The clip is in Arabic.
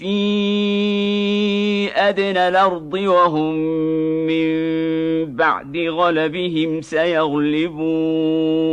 في أدنى الأرض وهم من بعد غلبهم سيغلبون.